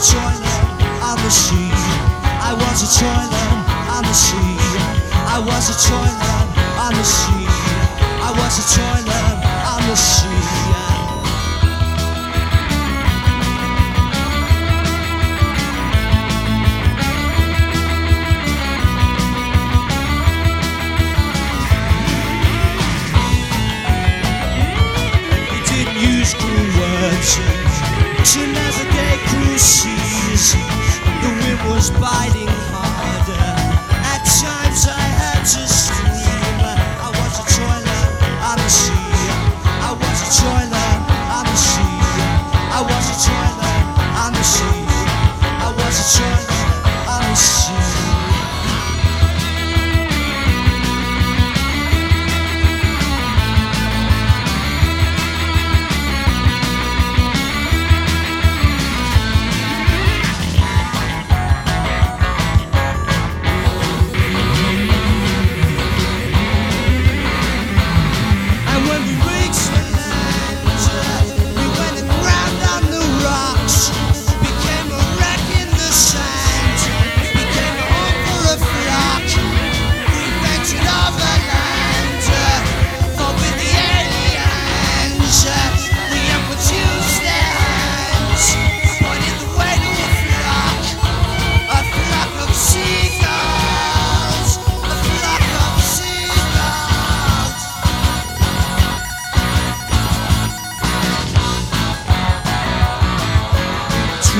a toilet on the sea. I was a toilet on the sea. I was a toilet on the sea. I was a toilet on the sea. Use cruel words to seas. The wind was biting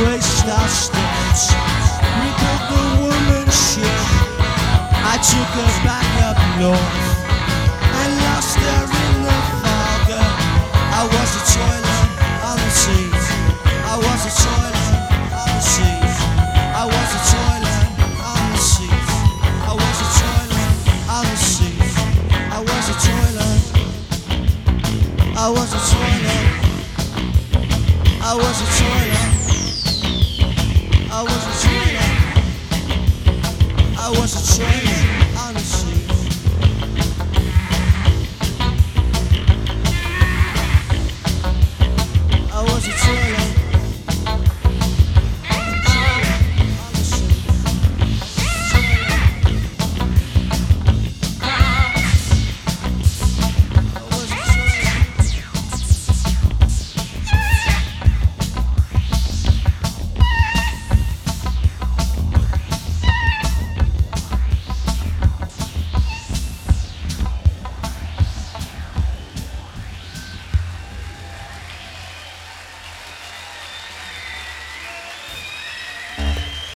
traced our steps. Built the woman's ship. I took her back up north and lost her in the fog. I was a toilet on the sea. I was a toilet on the sea. I was a toilet on the sea. I was a toilet on the sea. I was a toilet. I was a toilet. I was a toilet.